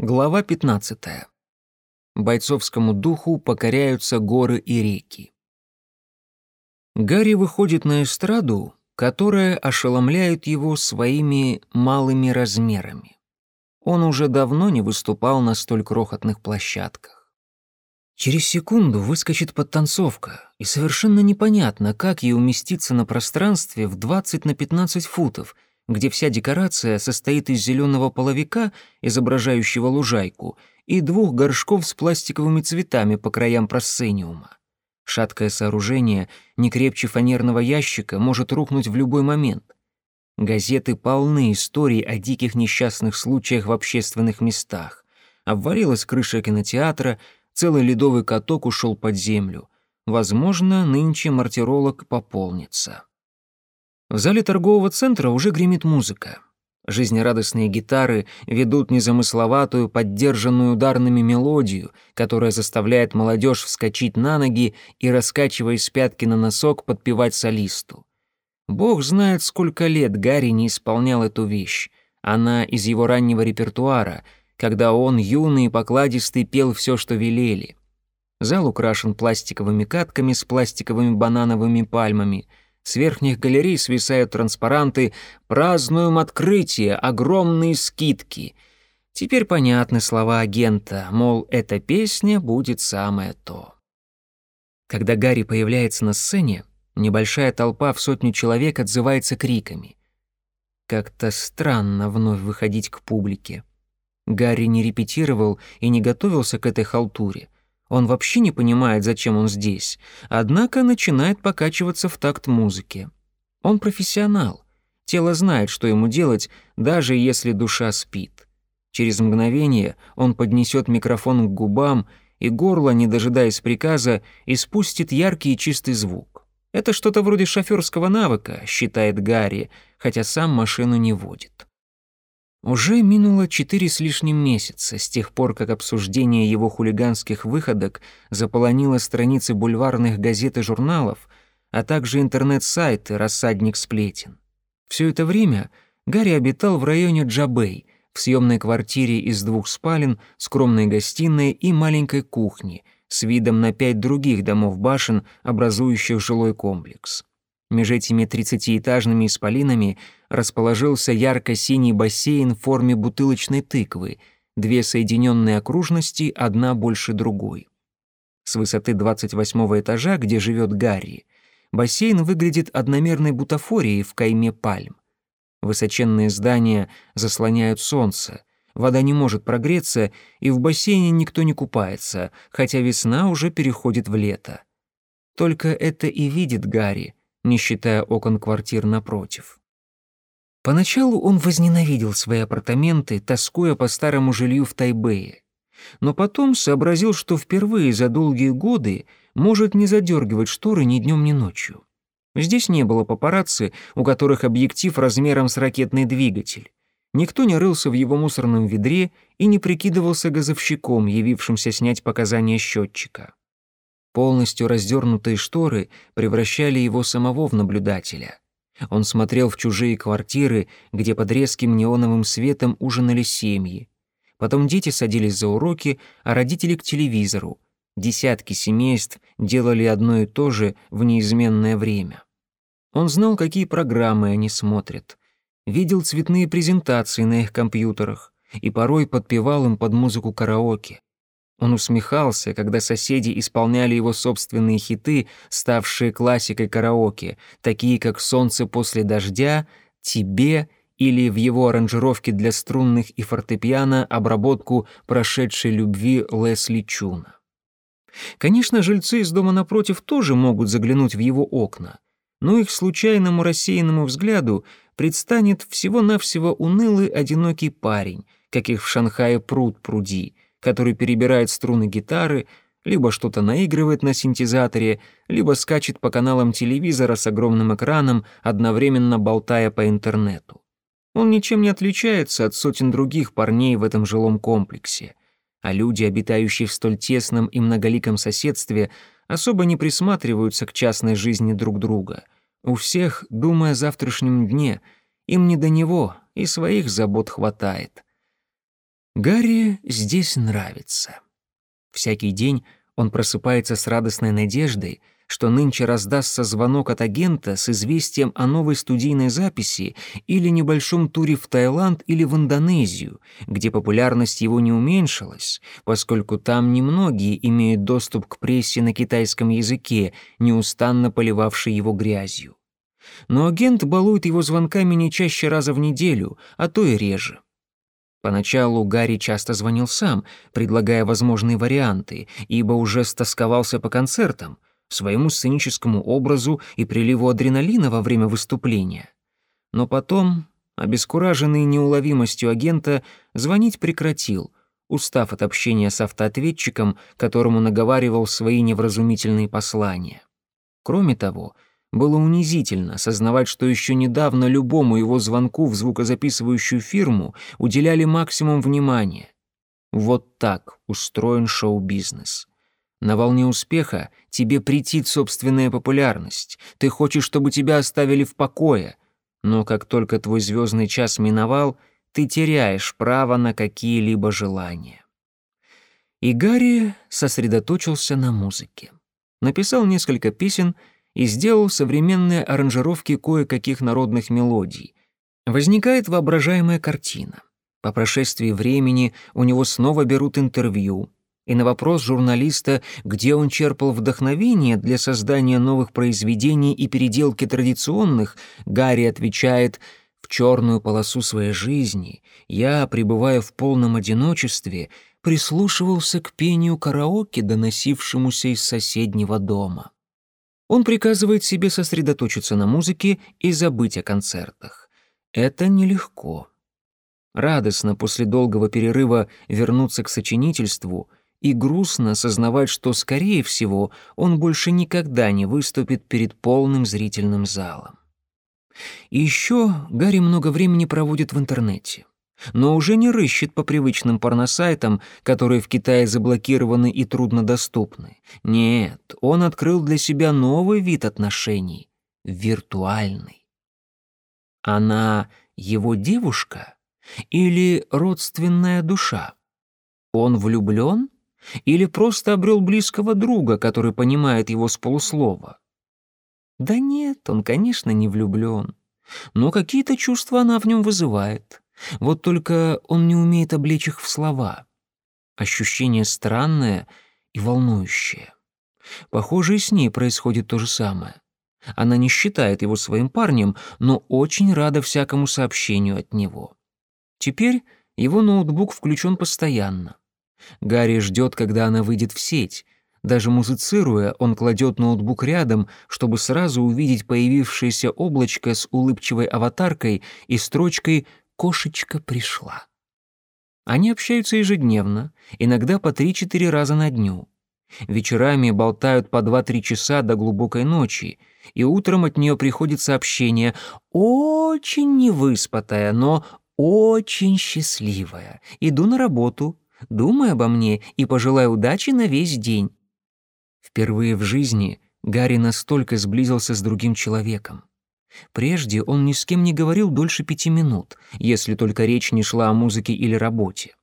Глава 15. Бойцовскому духу покоряются горы и реки. Гарри выходит на эстраду, которая ошеломляет его своими малыми размерами. Он уже давно не выступал на столь крохотных площадках. Через секунду выскочит подтанцовка, и совершенно непонятно, как ей уместиться на пространстве в 20 на 15 футов — где вся декорация состоит из зеленого половика, изображающего лужайку, и двух горшков с пластиковыми цветами по краям просцениума. Шаткое сооружение, не крепче фанерного ящика, может рухнуть в любой момент. Газеты полны историй о диких несчастных случаях в общественных местах. Обвалилась крыша кинотеатра, целый ледовый каток ушел под землю. Возможно, нынче мартиролог пополнится. В зале торгового центра уже гремит музыка. Жизнерадостные гитары ведут незамысловатую, поддержанную ударными мелодию, которая заставляет молодежь вскочить на ноги и, раскачиваясь с пятки на носок, подпевать солисту. Бог знает, сколько лет Гарри не исполнял эту вещь. Она из его раннего репертуара, когда он, юный и покладистый, пел все, что велели. Зал украшен пластиковыми катками с пластиковыми банановыми пальмами — с верхних галерей свисают транспаранты «Празднуем открытие! Огромные скидки!» Теперь понятны слова агента, мол, эта песня будет самое то. Когда Гарри появляется на сцене, небольшая толпа в сотню человек отзывается криками. Как-то странно вновь выходить к публике. Гарри не репетировал и не готовился к этой халтуре — он вообще не понимает, зачем он здесь, однако начинает покачиваться в такт музыки. Он профессионал. Тело знает, что ему делать, даже если душа спит. Через мгновение он поднесет микрофон к губам, и горло, не дожидаясь приказа, испустит яркий и чистый звук. Это что-то вроде шофёрского навыка, считает Гарри, хотя сам машину не водит. Уже минуло четыре с лишним месяца с тех пор, как обсуждение его хулиганских выходок заполонило страницы бульварных газет и журналов, а также интернет-сайты «Рассадник сплетен». Все это время Гарри обитал в районе Джабей, в съемной квартире из двух спален, скромной гостиной и маленькой кухни с видом на пять других домов-башен, образующих жилой комплекс. Меж этими тридцатиэтажными исполинами расположился ярко-синий бассейн в форме бутылочной тыквы, две соединенные окружности, одна больше другой. С высоты 28 этажа, где живет Гарри, бассейн выглядит одномерной бутафорией в кайме пальм. Высоченные здания заслоняют солнце, вода не может прогреться, и в бассейне никто не купается, хотя весна уже переходит в лето. Только это и видит Гарри, не считая окон квартир напротив. Поначалу он возненавидел свои апартаменты, тоскуя по старому жилью в Тайбэе. Но потом сообразил, что впервые за долгие годы может не задергивать шторы ни днем, ни ночью. Здесь не было папарацци, у которых объектив размером с ракетный двигатель. Никто не рылся в его мусорном ведре и не прикидывался газовщиком, явившимся снять показания счетчика. Полностью раздернутые шторы превращали его самого в наблюдателя. Он смотрел в чужие квартиры, где под резким неоновым светом ужинали семьи. Потом дети садились за уроки, а родители к телевизору. Десятки семейств делали одно и то же в неизменное время. Он знал, какие программы они смотрят. Видел цветные презентации на их компьютерах и порой подпевал им под музыку караоке. Он усмехался, когда соседи исполняли его собственные хиты, ставшие классикой караоке, такие как «Солнце после дождя», «Тебе» или в его аранжировке для струнных и фортепиано обработку прошедшей любви Лесли Чуна. Конечно, жильцы из дома напротив тоже могут заглянуть в его окна, но их случайному рассеянному взгляду предстанет всего-навсего унылый одинокий парень, каких в Шанхае пруд пруди — который перебирает струны гитары, либо что-то наигрывает на синтезаторе, либо скачет по каналам телевизора с огромным экраном, одновременно болтая по интернету. Он ничем не отличается от сотен других парней в этом жилом комплексе. А люди, обитающие в столь тесном и многоликом соседстве, особо не присматриваются к частной жизни друг друга. У всех, думая о завтрашнем дне, им не до него, и своих забот хватает. Гарри здесь нравится. Всякий день он просыпается с радостной надеждой, что нынче раздастся звонок от агента с известием о новой студийной записи или небольшом туре в Таиланд или в Индонезию, где популярность его не уменьшилась, поскольку там немногие имеют доступ к прессе на китайском языке, неустанно поливавшей его грязью. Но агент балует его звонками не чаще раза в неделю, а то и реже. Поначалу Гарри часто звонил сам, предлагая возможные варианты, ибо уже стосковался по концертам, своему сценическому образу и приливу адреналина во время выступления. Но потом, обескураженный неуловимостью агента, звонить прекратил, устав от общения с автоответчиком, которому наговаривал свои невразумительные послания. Кроме того, было унизительно осознавать, что еще недавно любому его звонку в звукозаписывающую фирму уделяли максимум внимания. Вот так устроен шоу-бизнес. На волне успеха тебе претит собственная популярность. Ты хочешь, чтобы тебя оставили в покое. Но как только твой звездный час миновал, ты теряешь право на какие-либо желания. И Гарри сосредоточился на музыке. Написал несколько песен и сделал современные аранжировки кое-каких народных мелодий. Возникает воображаемая картина. По прошествии времени у него снова берут интервью, и на вопрос журналиста, где он черпал вдохновение для создания новых произведений и переделки традиционных, Гарри отвечает «В черную полосу своей жизни я, пребывая в полном одиночестве, прислушивался к пению караоке, доносившемуся из соседнего дома». Он приказывает себе сосредоточиться на музыке и забыть о концертах. Это нелегко. Радостно после долгого перерыва вернуться к сочинительству — и грустно осознавать, что, скорее всего, он больше никогда не выступит перед полным зрительным залом. Еще Гарри много времени проводит в интернете, но уже не рыщет по привычным порносайтам, которые в Китае заблокированы и труднодоступны. Нет, он открыл для себя новый вид отношений — виртуальный. Она его девушка или родственная душа? Он влюблен или просто обрел близкого друга, который понимает его с полуслова? Да нет, он, конечно, не влюблен. Но какие-то чувства она в нем вызывает. Вот только он не умеет облечь их в слова. Ощущение странное и волнующее. Похоже, и с ней происходит то же самое. Она не считает его своим парнем, но очень рада всякому сообщению от него. Теперь его ноутбук включен постоянно. Гарри ждет, когда она выйдет в сеть. Даже музицируя, он кладет ноутбук рядом, чтобы сразу увидеть появившееся облачко с улыбчивой аватаркой и строчкой «Кошечка пришла». Они общаются ежедневно, иногда по 3-4 раза на дню. Вечерами болтают по 2-3 часа до глубокой ночи, и утром от нее приходит сообщение «Очень невыспатая, но очень счастливая. Иду на работу, Думай обо мне и пожелай удачи на весь день». Впервые в жизни Гарри настолько сблизился с другим человеком. Прежде он ни с кем не говорил дольше пяти минут, если только речь не шла о музыке или работе.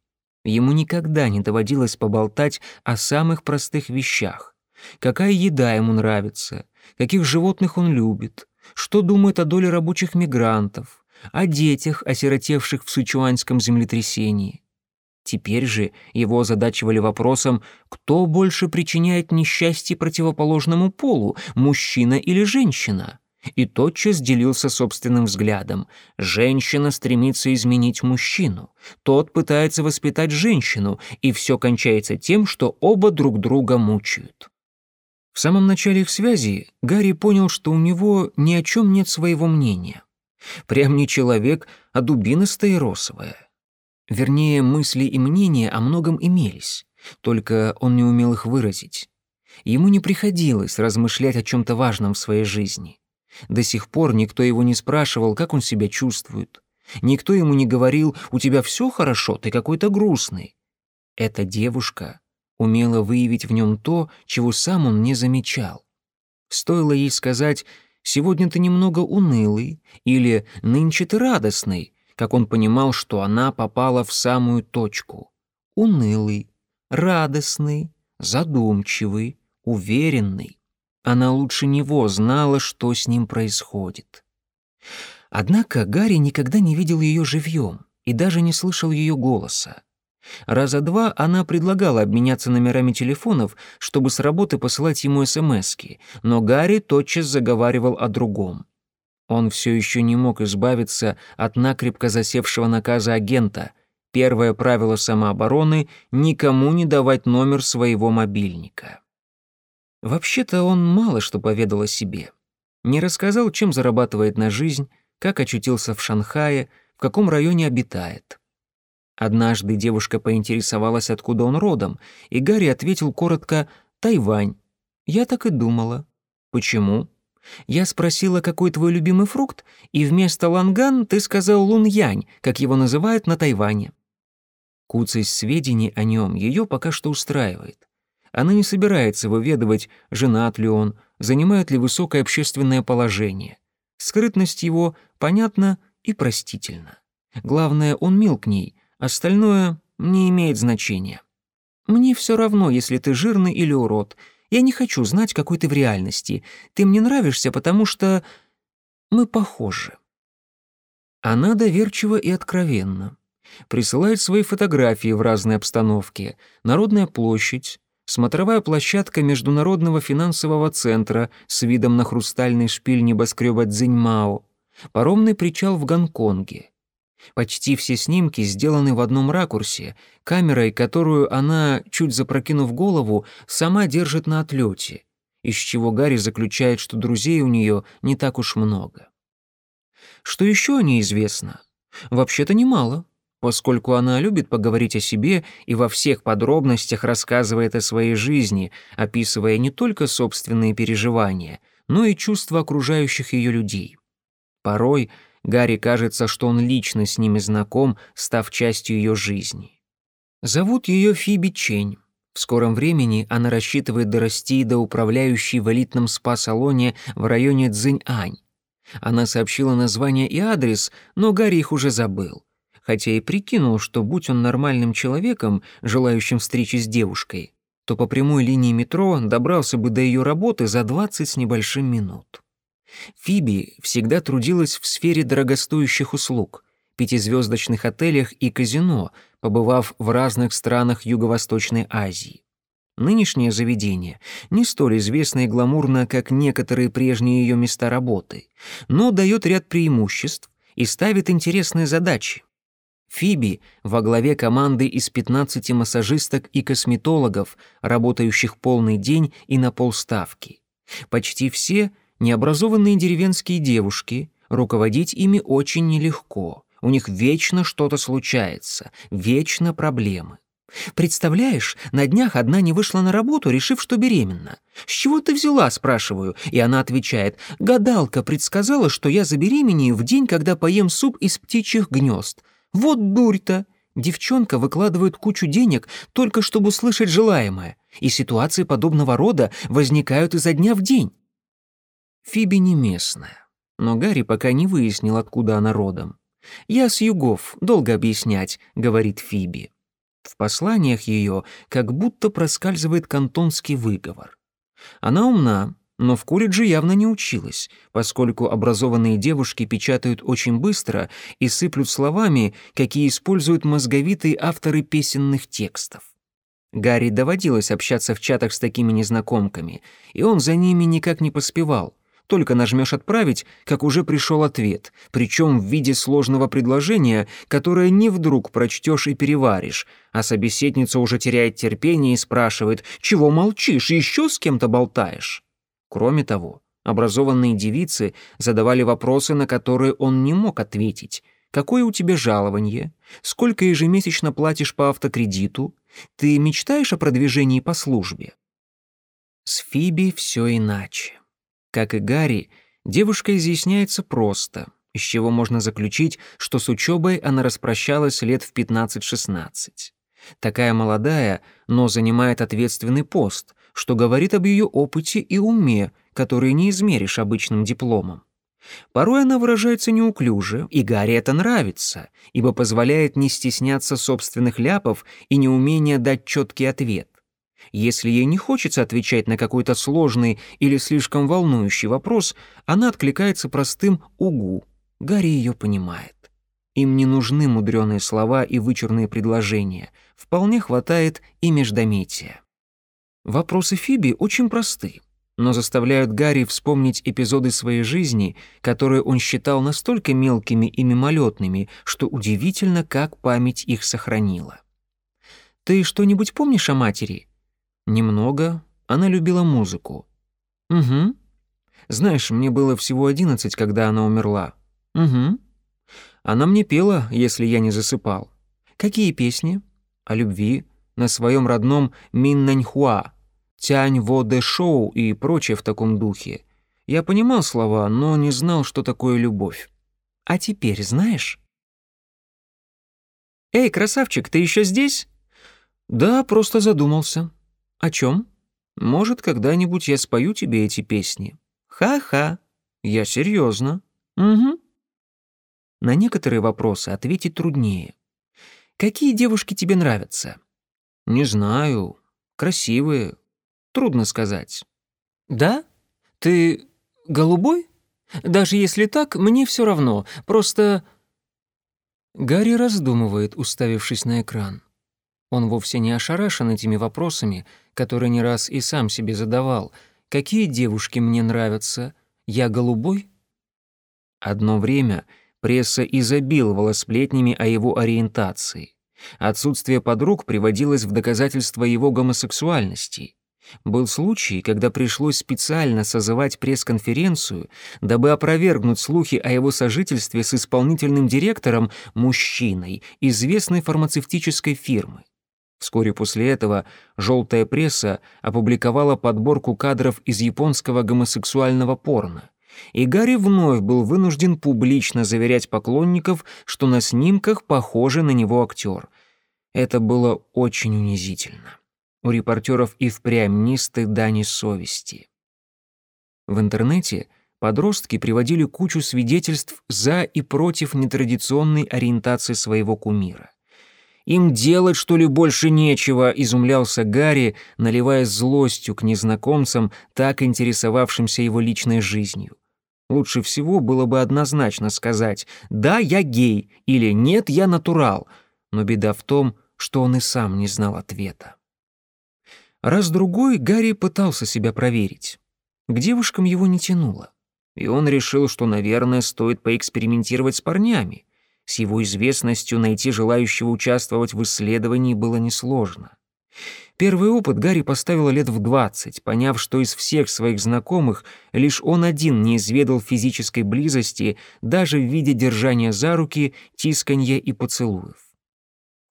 Ему никогда не доводилось поболтать о самых простых вещах. Какая еда ему нравится, каких животных он любит, что думает о доле рабочих мигрантов, о детях, осиротевших в сычуанском землетрясении. Теперь же его озадачивали вопросом, кто больше причиняет несчастье противоположному полу, мужчина или женщина. И тотчас делился собственным взглядом. Женщина стремится изменить мужчину. Тот пытается воспитать женщину, и все кончается тем, что оба друг друга мучают. В самом начале их связи Гарри понял, что у него ни о чем нет своего мнения. Прям не человек, а дубина стаиросовая. Вернее, мысли и мнения о многом имелись, только он не умел их выразить. Ему не приходилось размышлять о чем-то важном в своей жизни. До сих пор никто его не спрашивал, как он себя чувствует. Никто ему не говорил «У тебя все хорошо, ты какой-то грустный». Эта девушка умела выявить в нем то, чего сам он не замечал. Стоило ей сказать «Сегодня ты немного унылый» или «Нынче ты радостный», как он понимал, что она попала в самую точку. унылый, радостный, задумчивый, уверенный. Она лучше него знала, что с ним происходит. Однако Гарри никогда не видел ее живьем и даже не слышал ее голоса. Раза два она предлагала обменяться номерами телефонов, чтобы с работы посылать ему СМСки, но Гарри тотчас заговаривал о другом. Он все еще не мог избавиться от накрепко засевшего наказа агента. Первое правило самообороны — никому не давать номер своего мобильника. Вообще-то он мало что поведал о себе. Не рассказал, чем зарабатывает на жизнь, как очутился в Шанхае, в каком районе обитает. Однажды девушка поинтересовалась, откуда он родом, и Гарри ответил коротко «Тайвань». Я так и думала. Почему? Я спросила, какой твой любимый фрукт, и вместо ланган ты сказал луньянь, как его называют на Тайване. Куцость сведений о нем ее пока что устраивает. Она не собирается выведывать, женат ли он, занимает ли высокое общественное положение. Скрытность его понятна и простительна. Главное, он мил к ней, остальное не имеет значения. Мне все равно, если ты жирный или урод. Я не хочу знать, какой ты в реальности. Ты мне нравишься, потому что мы похожи. Она доверчива и откровенна. Присылает свои фотографии в разной обстановке. Народная площадь, смотровая площадка Международного финансового центра с видом на хрустальный шпиль небоскреба Цзиньмао, паромный причал в Гонконге. Почти все снимки сделаны в одном ракурсе, камерой, которую она, чуть запрокинув голову, сама держит на отлете, из чего Гарри заключает, что друзей у нее не так уж много. Что еще о ней известно? Вообще-то немало поскольку она любит поговорить о себе и во всех подробностях рассказывает о своей жизни, описывая не только собственные переживания, но и чувства окружающих ее людей. Порой Гарри кажется, что он лично с ними знаком, став частью ее жизни. Зовут ее Фиби Чень. В скором времени она рассчитывает дорасти до управляющей в элитном спа-салоне в районе Цзиньань. Она сообщила название и адрес, но Гарри их уже забыл хотя и прикинул, что будь он нормальным человеком, желающим встречи с девушкой, то по прямой линии метро добрался бы до ее работы за 20 с небольшим минут. Фиби всегда трудилась в сфере дорогостоящих услуг, пятизвездочных отелях и казино, побывав в разных странах Юго-Восточной Азии. Нынешнее заведение не столь известно и гламурно, как некоторые прежние ее места работы, но дает ряд преимуществ и ставит интересные задачи. Фиби во главе команды из 15 массажисток и косметологов, работающих полный день и на полставки. Почти все необразованные деревенские девушки, руководить ими очень нелегко. У них вечно что-то случается, вечно проблемы. Представляешь, на днях одна не вышла на работу, решив, что беременна. «С чего ты взяла?» – спрашиваю. И она отвечает. «Гадалка предсказала, что я забеременею в день, когда поем суп из птичьих гнезд. Вот дурь-то! Девчонка выкладывает кучу денег только чтобы услышать желаемое, и ситуации подобного рода возникают изо дня в день. Фиби не местная, но Гарри пока не выяснил, откуда она родом. «Я с югов, долго объяснять», — говорит Фиби. В посланиях ее как будто проскальзывает кантонский выговор. Она умна, но в колледже явно не училась, поскольку образованные девушки печатают очень быстро и сыплют словами, какие используют мозговитые авторы песенных текстов. Гарри доводилось общаться в чатах с такими незнакомками, и он за ними никак не поспевал. Только нажмешь «Отправить», как уже пришел ответ, причем в виде сложного предложения, которое не вдруг прочтешь и переваришь, а собеседница уже теряет терпение и спрашивает «Чего молчишь, еще с кем-то болтаешь?» Кроме того, образованные девицы задавали вопросы, на которые он не мог ответить. Какое у тебя жалование? Сколько ежемесячно платишь по автокредиту? Ты мечтаешь о продвижении по службе? С Фиби все иначе. Как и Гарри, девушка изъясняется просто, из чего можно заключить, что с учебой она распрощалась лет в 15-16. Такая молодая, но занимает ответственный пост, что говорит об ее опыте и уме, которые не измеришь обычным дипломом. Порой она выражается неуклюже, и Гарри это нравится, ибо позволяет не стесняться собственных ляпов и неумения дать четкий ответ. Если ей не хочется отвечать на какой-то сложный или слишком волнующий вопрос, она откликается простым «угу». Гарри ее понимает. Им не нужны мудреные слова и вычурные предложения. Вполне хватает и междометия. Вопросы Фиби очень просты но заставляют Гарри вспомнить эпизоды своей жизни, которые он считал настолько мелкими и мимолетными, что удивительно, как память их сохранила. «Ты что-нибудь помнишь о матери?» «Немного. Она любила музыку». «Угу. Знаешь, мне было всего одиннадцать, когда она умерла». «Угу. Она мне пела, если я не засыпал». «Какие песни?» «О любви, на своем родном Миннаньхуа», Тянь воды шоу и прочее в таком духе. Я понимал слова, но не знал, что такое любовь. А теперь знаешь? «Эй, красавчик, ты еще здесь?» «Да, просто задумался». «О чем? Может, когда-нибудь я спою тебе эти песни?» «Ха-ха». «Я серьезно. «Угу». На некоторые вопросы ответить труднее. «Какие девушки тебе нравятся?» «Не знаю. Красивые, Трудно сказать. Да? Ты голубой? Даже если так, мне все равно. Просто... Гарри раздумывает, уставившись на экран. Он вовсе не ошарашен этими вопросами, которые не раз и сам себе задавал. Какие девушки мне нравятся? Я голубой? Одно время пресса изобиловала сплетнями о его ориентации. Отсутствие подруг приводилось в доказательство его гомосексуальности. Был случай, когда пришлось специально созывать пресс-конференцию, дабы опровергнуть слухи о его сожительстве с исполнительным директором, мужчиной, известной фармацевтической фирмы. Вскоре после этого «желтая пресса» опубликовала подборку кадров из японского гомосексуального порно. И Гарри вновь был вынужден публично заверять поклонников, что на снимках похожи на него актер. Это было очень унизительно. У репортеров и впрямь ни стыда, ни совести. В интернете подростки приводили кучу свидетельств за и против нетрадиционной ориентации своего кумира. «Им делать, что ли, больше нечего», — изумлялся Гарри, наливая злостью к незнакомцам, так интересовавшимся его личной жизнью. Лучше всего было бы однозначно сказать «да, я гей» или «нет, я натурал», но беда в том, что он и сам не знал ответа. Раз-другой Гарри пытался себя проверить. К девушкам его не тянуло. И он решил, что, наверное, стоит поэкспериментировать с парнями. С его известностью найти желающего участвовать в исследовании было несложно. Первый опыт Гарри поставил лет в двадцать, поняв, что из всех своих знакомых лишь он один не изведал физической близости даже в виде держания за руки, тисканья и поцелуев.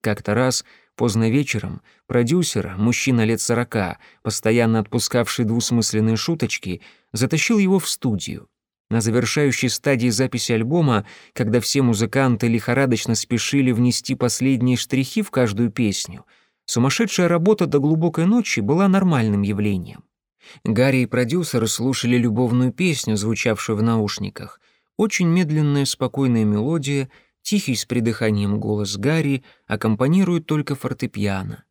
Как-то раз Поздно вечером продюсер, мужчина лет сорока, постоянно отпускавший двусмысленные шуточки, затащил его в студию. На завершающей стадии записи альбома, когда все музыканты лихорадочно спешили внести последние штрихи в каждую песню, сумасшедшая работа до глубокой ночи была нормальным явлением. Гарри и продюсеры слушали любовную песню, звучавшую в наушниках. Очень медленная спокойная мелодия — Тихий с придыханием голос Гарри аккомпанирует только фортепиано.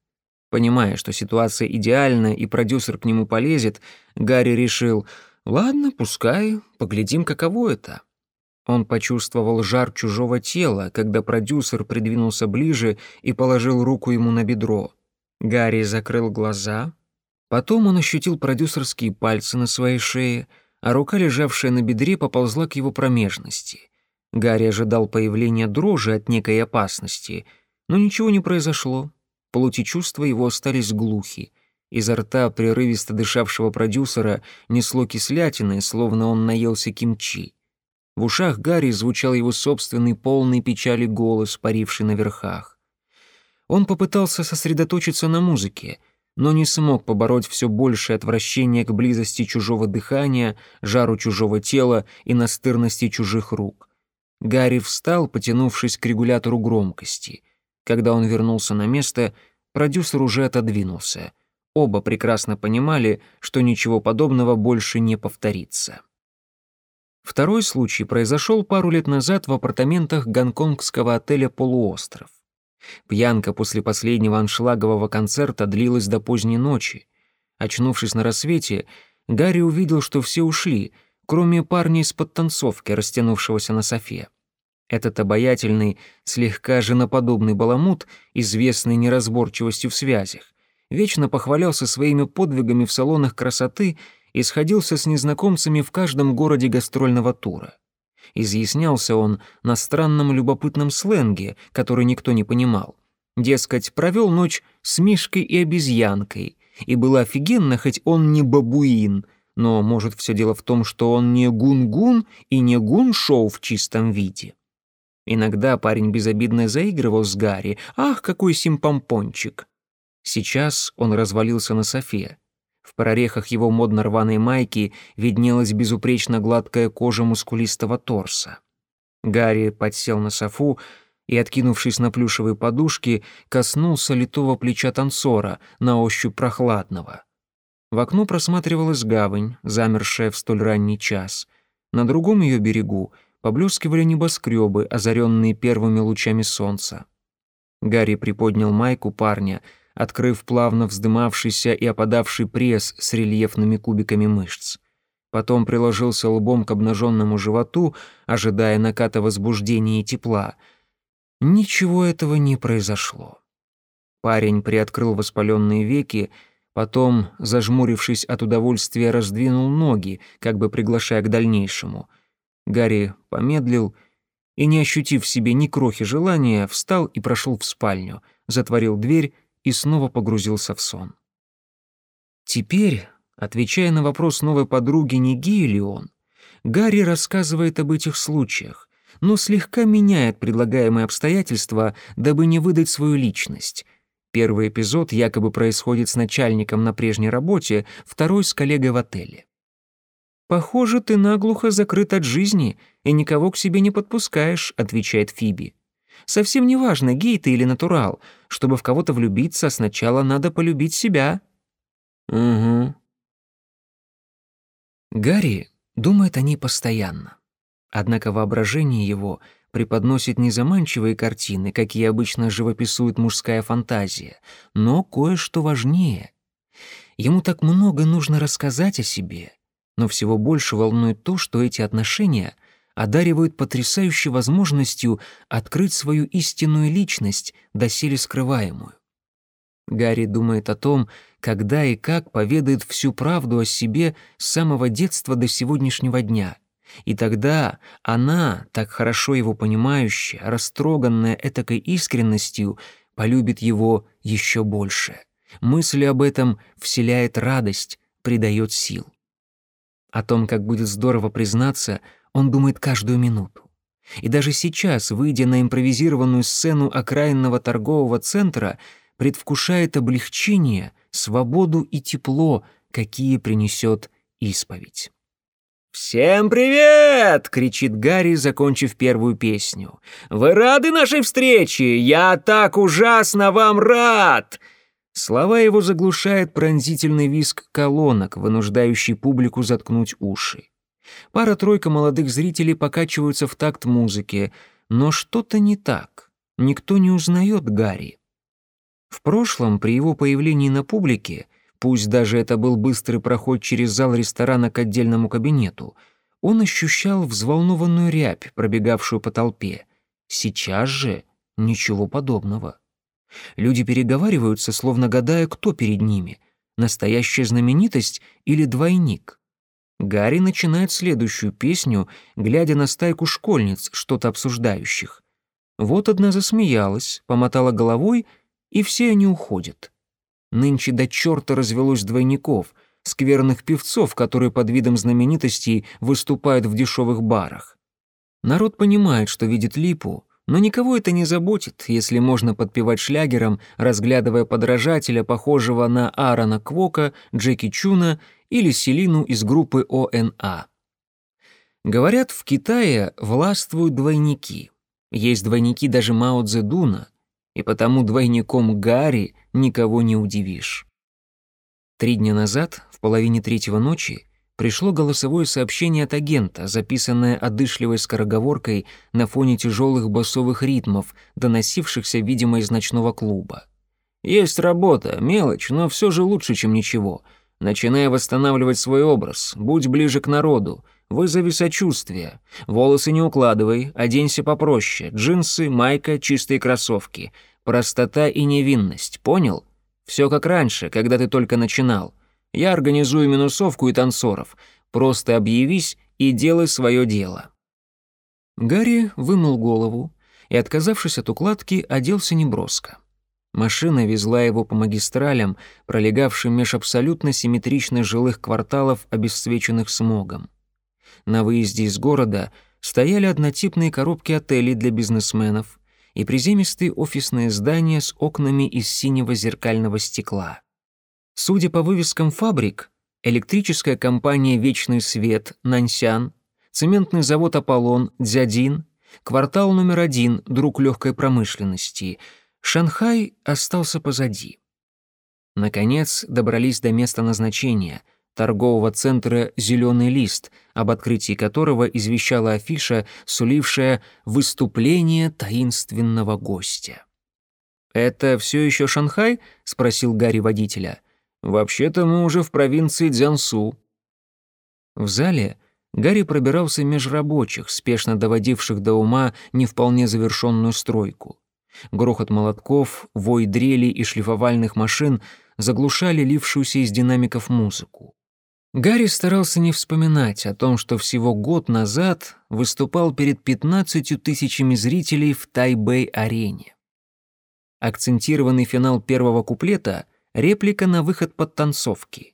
Понимая, что ситуация идеальна и продюсер к нему полезет, Гарри решил «Ладно, пускай, поглядим, каково это». Он почувствовал жар чужого тела, когда продюсер придвинулся ближе и положил руку ему на бедро. Гарри закрыл глаза. Потом он ощутил продюсерские пальцы на своей шее, а рука, лежавшая на бедре, поползла к его промежности. Гарри ожидал появления дрожи от некой опасности, но ничего не произошло. Полути чувства его остались глухи. Изо рта прерывисто дышавшего продюсера несло кислятины, словно он наелся кимчи. В ушах Гарри звучал его собственный полный печали голос, паривший на верхах. Он попытался сосредоточиться на музыке, но не смог побороть все большее отвращение к близости чужого дыхания, жару чужого тела и настырности чужих рук — Гарри встал, потянувшись к регулятору громкости. Когда он вернулся на место, продюсер уже отодвинулся. Оба прекрасно понимали, что ничего подобного больше не повторится. Второй случай произошел пару лет назад в апартаментах гонконгского отеля «Полуостров». Пьянка после последнего аншлагового концерта длилась до поздней ночи. Очнувшись на рассвете, Гарри увидел, что все ушли, кроме парня из подтанцовки, растянувшегося на софе. Этот обаятельный, слегка женоподобный баламут, известный неразборчивостью в связях, вечно похвалялся своими подвигами в салонах красоты и сходился с незнакомцами в каждом городе гастрольного тура. Изъяснялся он на странном любопытном сленге, который никто не понимал. Дескать, провел ночь с Мишкой и обезьянкой, и было офигенно, хоть он не бабуин, но, может, все дело в том, что он не гун-гун и не гун-шоу в чистом виде. Иногда парень безобидно заигрывал с Гарри. «Ах, какой симпомпончик!» Сейчас он развалился на софе. В прорехах его модно-рваной майки виднелась безупречно гладкая кожа мускулистого торса. Гарри подсел на софу и, откинувшись на плюшевые подушки, коснулся литого плеча танцора, на ощупь прохладного. В окно просматривалась гавань, замершая в столь ранний час. На другом ее берегу поблескивали небоскребы, озаренные первыми лучами солнца. Гарри приподнял майку парня — открыв плавно вздымавшийся и опадавший пресс с рельефными кубиками мышц. Потом приложился лбом к обнаженному животу, ожидая наката возбуждения и тепла. Ничего этого не произошло. Парень приоткрыл воспаленные веки, потом, зажмурившись от удовольствия, раздвинул ноги, как бы приглашая к дальнейшему. Гарри помедлил и, не ощутив в себе ни крохи желания, встал и прошел в спальню, затворил дверь и снова погрузился в сон. Теперь, отвечая на вопрос новой подруги, не гей ли он, Гарри рассказывает об этих случаях, но слегка меняет предлагаемые обстоятельства, дабы не выдать свою личность. Первый эпизод якобы происходит с начальником на прежней работе, второй — с коллегой в отеле. «Похоже, ты наглухо закрыт от жизни и никого к себе не подпускаешь», — отвечает Фиби. Совсем не важно, гей ты или натурал. Чтобы в кого-то влюбиться, сначала надо полюбить себя». «Угу». Гарри думает о ней постоянно. Однако воображение его преподносит не заманчивые картины, какие обычно живописует мужская фантазия, но кое-что важнее. Ему так много нужно рассказать о себе, но всего больше волнует то, что эти отношения одаривают потрясающей возможностью открыть свою истинную личность, доселе скрываемую. Гарри думает о том, когда и как поведает всю правду о себе с самого детства до сегодняшнего дня. И тогда она, так хорошо его понимающая, растроганная этакой искренностью, полюбит его еще больше. Мысль об этом вселяет радость, придает сил. О том, как будет здорово признаться — он думает каждую минуту. И даже сейчас, выйдя на импровизированную сцену окраинного торгового центра, предвкушает облегчение, свободу и тепло, какие принесет исповедь. «Всем привет!» — кричит Гарри, закончив первую песню. «Вы рады нашей встрече? Я так ужасно вам рад!» Слова его заглушает пронзительный визг колонок, вынуждающий публику заткнуть уши. Пара-тройка молодых зрителей покачиваются в такт музыки, но что-то не так. Никто не узнает Гарри. В прошлом, при его появлении на публике, пусть даже это был быстрый проход через зал ресторана к отдельному кабинету, он ощущал взволнованную рябь, пробегавшую по толпе. Сейчас же ничего подобного. Люди переговариваются, словно гадая, кто перед ними — настоящая знаменитость или двойник. Гарри начинает следующую песню, глядя на стайку школьниц, что-то обсуждающих. Вот одна засмеялась, помотала головой, и все они уходят. Нынче до черта развелось двойников, скверных певцов, которые под видом знаменитостей выступают в дешевых барах. Народ понимает, что видит липу, но никого это не заботит, если можно подпевать шлягером, разглядывая подражателя, похожего на Аарона Квока, Джеки Чуна или Селину из группы ОНА. Говорят, в Китае властвуют двойники. Есть двойники даже Мао Цзэдуна, и потому двойником Гарри никого не удивишь. Три дня назад, в половине третьего ночи, пришло голосовое сообщение от агента, записанное одышливой скороговоркой на фоне тяжелых басовых ритмов, доносившихся, видимо, из ночного клуба. «Есть работа, мелочь, но все же лучше, чем ничего. Начинай восстанавливать свой образ, будь ближе к народу, вызови сочувствие. Волосы не укладывай, оденься попроще, джинсы, майка, чистые кроссовки. Простота и невинность, понял? Все как раньше, когда ты только начинал». Я организую минусовку и танцоров. Просто объявись и делай свое дело». Гарри вымыл голову и, отказавшись от укладки, оделся неброско. Машина везла его по магистралям, пролегавшим меж абсолютно симметричных жилых кварталов, обесцвеченных смогом. На выезде из города стояли однотипные коробки отелей для бизнесменов и приземистые офисные здания с окнами из синего зеркального стекла. Судя по вывескам фабрик, электрическая компания «Вечный свет» Наньсян, цементный завод «Аполлон» Дзядин, квартал номер один «Друг легкой промышленности», Шанхай остался позади. Наконец добрались до места назначения — торгового центра «Зеленый лист», об открытии которого извещала афиша, сулившая «выступление таинственного гостя». «Это все еще Шанхай?» — спросил Гарри водителя. Вообще-то мы уже в провинции Дзянсу». В зале Гарри пробирался меж рабочих, спешно доводивших до ума не вполне завершенную стройку. Грохот молотков, вой дрели и шлифовальных машин заглушали лившуюся из динамиков музыку. Гарри старался не вспоминать о том, что всего год назад выступал перед 15 тысячами зрителей в Тайбэй-арене. Акцентированный финал первого куплета реплика на выход под танцовки.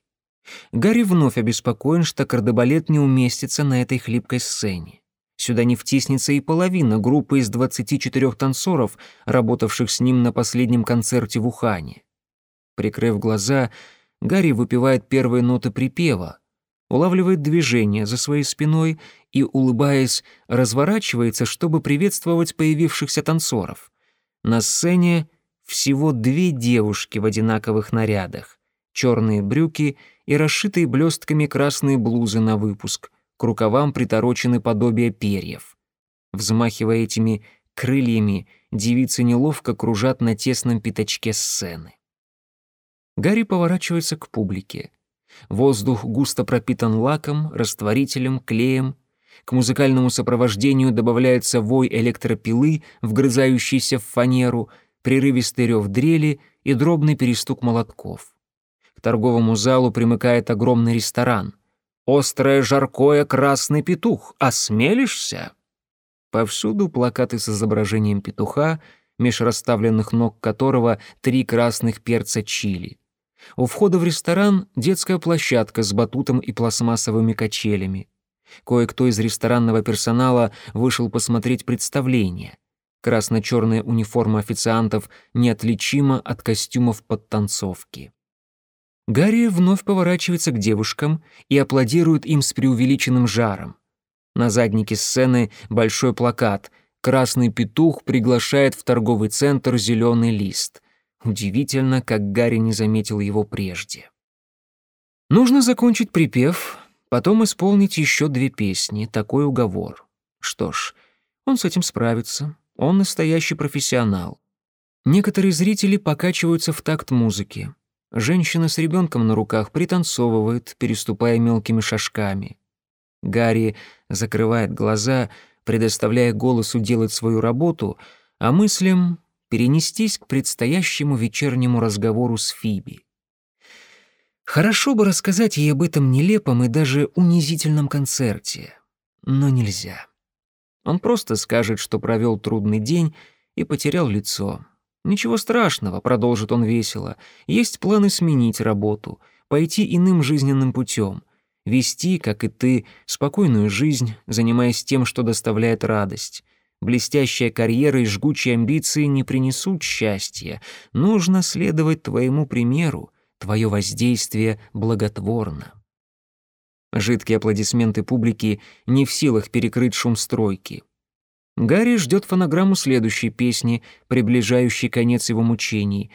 Гарри вновь обеспокоен, что кардебалет не уместится на этой хлипкой сцене. Сюда не втиснется и половина группы из 24 танцоров, работавших с ним на последнем концерте в Ухане. Прикрыв глаза, Гарри выпивает первые ноты припева, улавливает движение за своей спиной и, улыбаясь, разворачивается, чтобы приветствовать появившихся танцоров. На сцене всего две девушки в одинаковых нарядах, черные брюки и расшитые блестками красные блузы на выпуск, к рукавам приторочены подобия перьев. Взмахивая этими крыльями, девицы неловко кружат на тесном пятачке сцены. Гарри поворачивается к публике. Воздух густо пропитан лаком, растворителем, клеем. К музыкальному сопровождению добавляется вой электропилы, вгрызающийся в фанеру, прерывистый рев дрели и дробный перестук молотков. К торговому залу примыкает огромный ресторан. «Острое жаркое красный петух. Осмелишься?» Повсюду плакаты с изображением петуха, меж расставленных ног которого три красных перца чили. У входа в ресторан детская площадка с батутом и пластмассовыми качелями. Кое-кто из ресторанного персонала вышел посмотреть представление. Красно-черная униформа официантов неотличима от костюмов подтанцовки. Гарри вновь поворачивается к девушкам и аплодирует им с преувеличенным жаром. На заднике сцены большой плакат «Красный петух приглашает в торговый центр зеленый лист». Удивительно, как Гарри не заметил его прежде. Нужно закончить припев, потом исполнить еще две песни, такой уговор. Что ж, он с этим справится. Он настоящий профессионал. Некоторые зрители покачиваются в такт музыки. Женщина с ребенком на руках пританцовывает, переступая мелкими шажками. Гарри закрывает глаза, предоставляя голосу делать свою работу, а мыслям перенестись к предстоящему вечернему разговору с Фиби. Хорошо бы рассказать ей об этом нелепом и даже унизительном концерте, но нельзя. Он просто скажет, что провел трудный день и потерял лицо. «Ничего страшного», — продолжит он весело. «Есть планы сменить работу, пойти иным жизненным путем, вести, как и ты, спокойную жизнь, занимаясь тем, что доставляет радость. Блестящая карьера и жгучие амбиции не принесут счастья. Нужно следовать твоему примеру, твое воздействие благотворно». Жидкие аплодисменты публики не в силах перекрыть шум стройки. Гарри ждет фонограмму следующей песни, приближающей конец его мучений,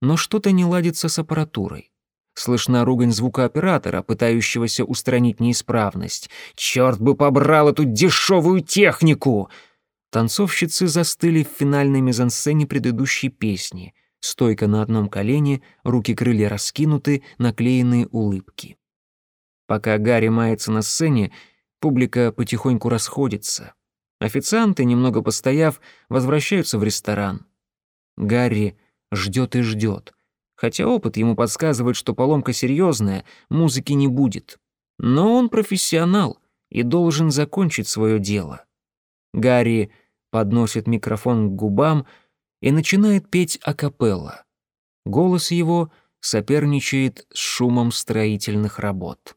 но что-то не ладится с аппаратурой. Слышна ругань звукооператора, пытающегося устранить неисправность. «Черт бы побрал эту дешевую технику!» Танцовщицы застыли в финальной мизансцене предыдущей песни. Стойка на одном колене, руки-крылья раскинуты, наклеенные улыбки. Пока Гарри мается на сцене, публика потихоньку расходится. Официанты, немного постояв, возвращаются в ресторан. Гарри ждет и ждет. Хотя опыт ему подсказывает, что поломка серьезная, музыки не будет. Но он профессионал и должен закончить свое дело. Гарри подносит микрофон к губам и начинает петь акапелла. Голос его соперничает с шумом строительных работ.